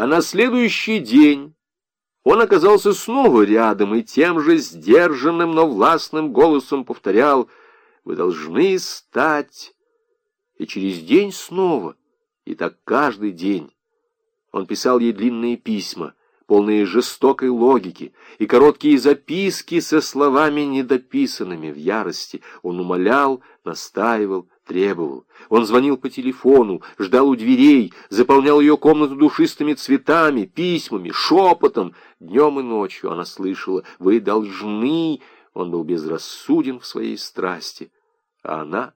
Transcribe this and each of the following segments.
А на следующий день он оказался снова рядом и тем же сдержанным, но властным голосом повторял «Вы должны стать...» И через день снова, и так каждый день. Он писал ей длинные письма, полные жестокой логики, и короткие записки со словами недописанными в ярости. Он умолял, настаивал, требовал. Он звонил по телефону, ждал у дверей, заполнял ее комнату душистыми цветами, письмами, шепотом. Днем и ночью она слышала «Вы должны...» Он был безрассуден в своей страсти. А она...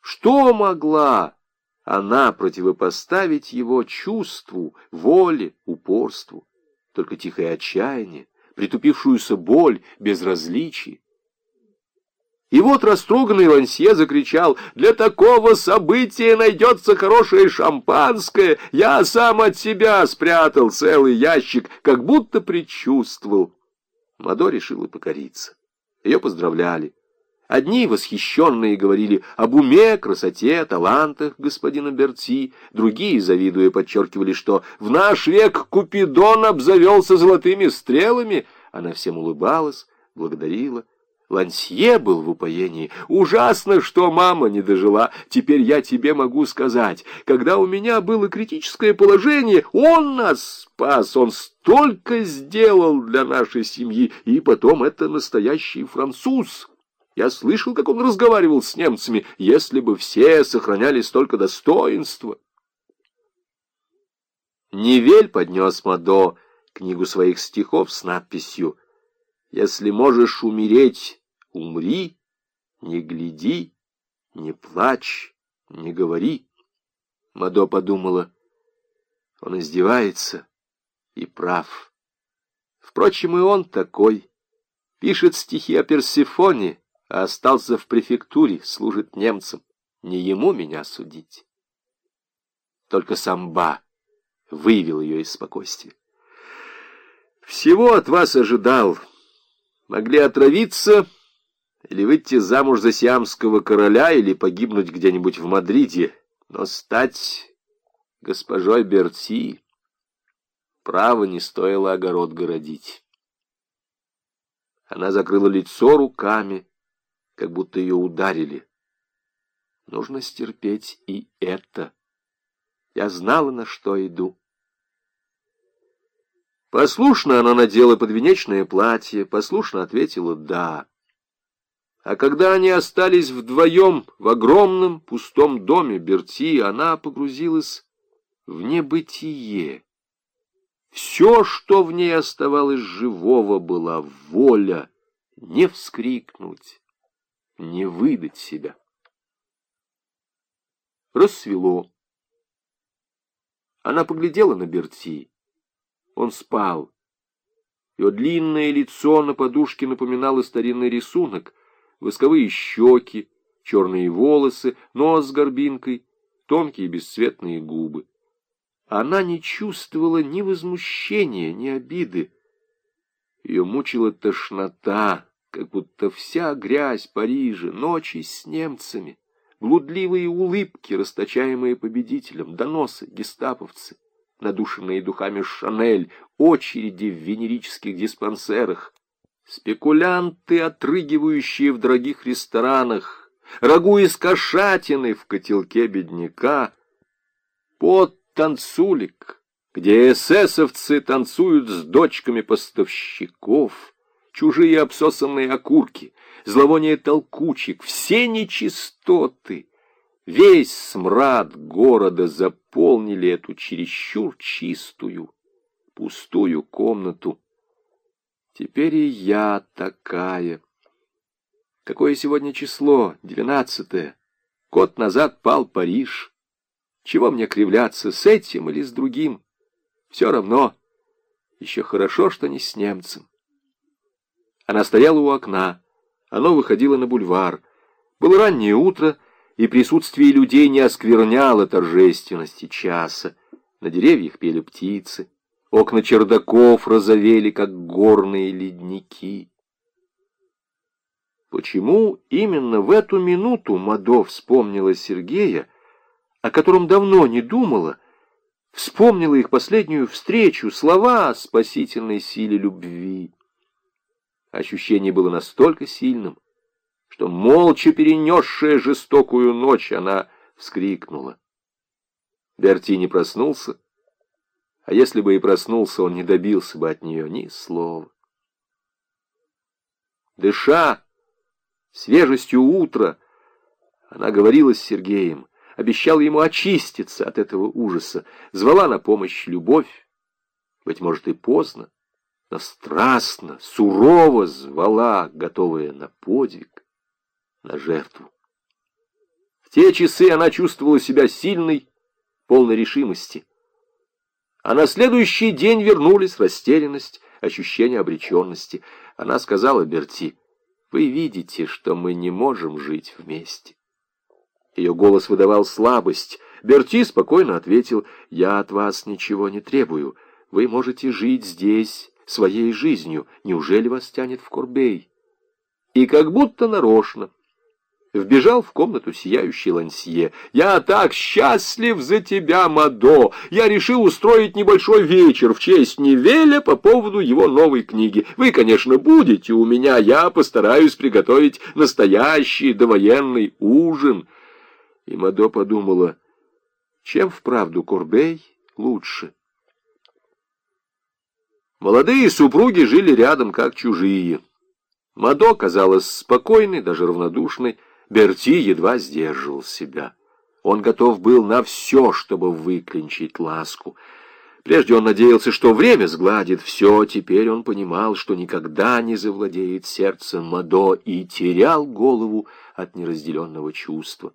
Что могла она противопоставить его чувству, воле, упорству? Только тихое отчаяние, притупившуюся боль, безразличие. И вот растроганный Лансье закричал, «Для такого события найдется хорошее шампанское! Я сам от себя спрятал целый ящик, как будто предчувствовал». Мадо решила покориться. Ее поздравляли. Одни восхищенные говорили об уме, красоте, талантах господина Берти, другие, завидуя, подчеркивали, что в наш век Купидон обзавелся золотыми стрелами. Она всем улыбалась, благодарила. Лансье был в упоении. «Ужасно, что мама не дожила. Теперь я тебе могу сказать. Когда у меня было критическое положение, он нас спас. Он столько сделал для нашей семьи. И потом это настоящий француз». Я слышал, как он разговаривал с немцами, если бы все сохраняли столько достоинства. Невель поднес Мадо книгу своих стихов с надписью «Если можешь умереть, умри, не гляди, не плачь, не говори». Мадо подумала, он издевается и прав. Впрочем, и он такой. Пишет стихи о Персифоне, а остался в префектуре, служит немцам. Не ему меня судить. Только самба вывел ее из спокойствия. Всего от вас ожидал. Могли отравиться или выйти замуж за сиамского короля, или погибнуть где-нибудь в Мадриде, но стать госпожой Берти право не стоило огород городить. Она закрыла лицо руками, как будто ее ударили. Нужно стерпеть и это. Я знала, на что иду. Послушно она надела подвенечное платье, послушно ответила «да». А когда они остались вдвоем в огромном пустом доме Берти, она погрузилась в небытие. Все, что в ней оставалось живого, была воля не вскрикнуть, не выдать себя. Рассвело. Она поглядела на Берти. Он спал. Его длинное лицо на подушке напоминало старинный рисунок. Восковые щеки, черные волосы, нос с горбинкой, тонкие бесцветные губы. Она не чувствовала ни возмущения, ни обиды. Ее мучила тошнота, как будто вся грязь Парижа, ночи с немцами, блудливые улыбки, расточаемые победителем, доносы, гестаповцы, надушенные духами Шанель, очереди в венерических диспансерах, спекулянты, отрыгивающие в дорогих ресторанах, рагу из кошатины в котелке бедняка, под танцулик, где эсэсовцы танцуют с дочками поставщиков — чужие обсосанные окурки, зловоние толкучек, все нечистоты, весь смрад города заполнили эту чересчур чистую, пустую комнату. Теперь и я такая. Какое сегодня число? Двенадцатое. Год назад пал Париж. Чего мне кривляться, с этим или с другим? Все равно. Еще хорошо, что не с немцем. Она стояла у окна. Оно выходило на бульвар. Было раннее утро, и присутствие людей не оскверняло торжественности часа. На деревьях пели птицы. Окна чердаков розовели, как горные ледники. Почему именно в эту минуту Мадо вспомнила Сергея, о котором давно не думала, вспомнила их последнюю встречу, слова о спасительной силе любви. Ощущение было настолько сильным, что, молча перенесшая жестокую ночь, она вскрикнула. Берти не проснулся, а если бы и проснулся, он не добился бы от нее ни слова. Дыша свежестью утра, она говорила с Сергеем, обещала ему очиститься от этого ужаса, звала на помощь любовь, быть может и поздно, но страстно, сурово звала, готовая на подвиг, на жертву. В те часы она чувствовала себя сильной, полной решимости. А на следующий день вернулись растерянность, ощущение обреченности. Она сказала Берти, «Вы видите, что мы не можем жить вместе». Ее голос выдавал слабость. Берти спокойно ответил, «Я от вас ничего не требую. Вы можете жить здесь своей жизнью. Неужели вас тянет в Корбей?» И как будто нарочно вбежал в комнату сияющий Лансье. «Я так счастлив за тебя, Мадо! Я решил устроить небольшой вечер в честь Невеля по поводу его новой книги. Вы, конечно, будете у меня, я постараюсь приготовить настоящий довоенный ужин». И Мадо подумала, чем вправду Корбей лучше. Молодые супруги жили рядом, как чужие. Мадо казалась спокойной, даже равнодушной, Берти едва сдерживал себя. Он готов был на все, чтобы выклинчить ласку. Прежде он надеялся, что время сгладит все, теперь он понимал, что никогда не завладеет сердцем Мадо и терял голову от неразделенного чувства.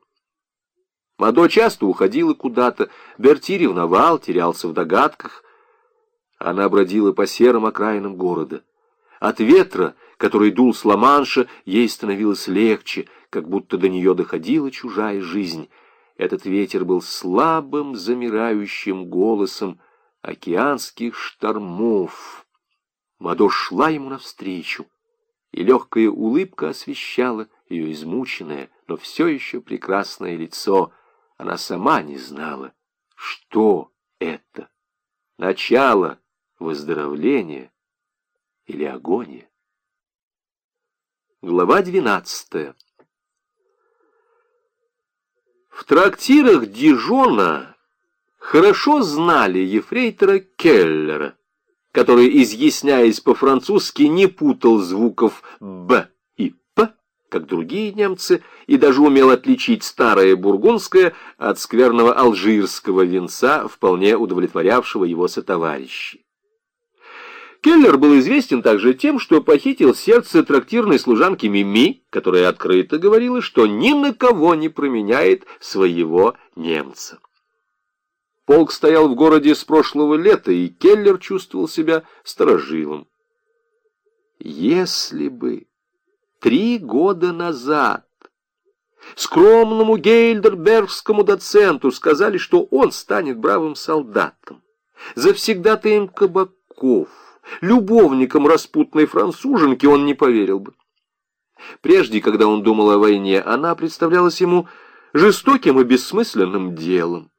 Мадо часто уходила куда-то, Берти ревновал, терялся в догадках. Она бродила по серым окраинам города. От ветра, который дул с Ла-Манша, ей становилось легче — как будто до нее доходила чужая жизнь. Этот ветер был слабым, замирающим голосом океанских штормов. Мадо шла ему навстречу, и легкая улыбка освещала ее измученное, но все еще прекрасное лицо. Она сама не знала, что это. Начало выздоровления или агония. Глава двенадцатая. В трактирах Дижона хорошо знали ефрейтора Келлера, который, изъясняясь по-французски, не путал звуков «б» и «п», как другие немцы, и даже умел отличить старое бургундское от скверного алжирского венца, вполне удовлетворявшего его сотоварищей. Келлер был известен также тем, что похитил сердце трактирной служанки Мими, которая открыто говорила, что ни на кого не променяет своего немца. Полк стоял в городе с прошлого лета, и Келлер чувствовал себя сторожилом. Если бы три года назад скромному гейльдербергскому доценту сказали, что он станет бравым солдатом, завсегдатаем кабаков, любовником распутной француженки, он не поверил бы. Прежде, когда он думал о войне, она представлялась ему жестоким и бессмысленным делом.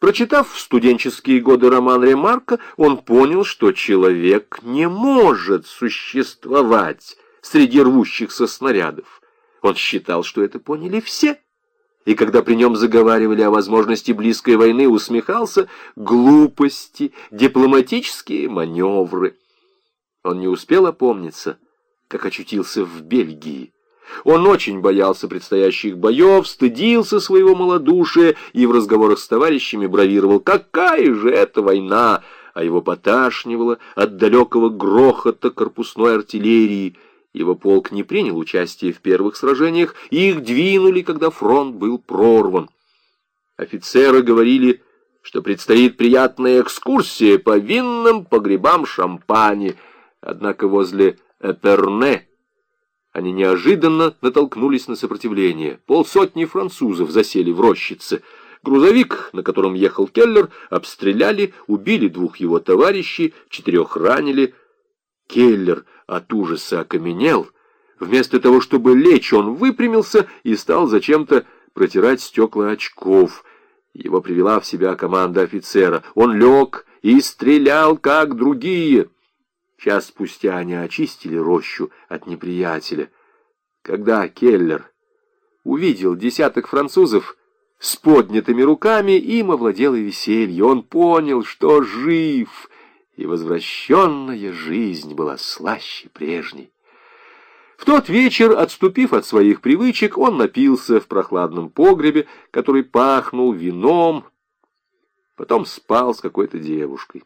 Прочитав в студенческие годы роман Ремарка, он понял, что человек не может существовать среди рвущихся снарядов. Он считал, что это поняли все и когда при нем заговаривали о возможности близкой войны, усмехался глупости, дипломатические маневры. Он не успел опомниться, как очутился в Бельгии. Он очень боялся предстоящих боев, стыдился своего малодушия и в разговорах с товарищами бравировал «Какая же это война!» а его поташнивало от далекого грохота корпусной артиллерии — его полк не принял участие в первых сражениях, и их двинули, когда фронт был прорван. Офицеры говорили, что предстоит приятная экскурсия по винным погребам Шампани, однако возле Эперне они неожиданно натолкнулись на сопротивление. Полсотни французов засели в рощице. Грузовик, на котором ехал Келлер, обстреляли, убили двух его товарищей, четырех ранили. Келлер от ужаса окаменел. Вместо того, чтобы лечь, он выпрямился и стал зачем-то протирать стекла очков. Его привела в себя команда офицера. Он лег и стрелял, как другие. Час спустя они очистили рощу от неприятеля. Когда Келлер увидел десяток французов с поднятыми руками, им овладело веселье. Он понял, что жив, и возвращенная жизнь была слаще прежней. В тот вечер, отступив от своих привычек, он напился в прохладном погребе, который пахнул вином, потом спал с какой-то девушкой.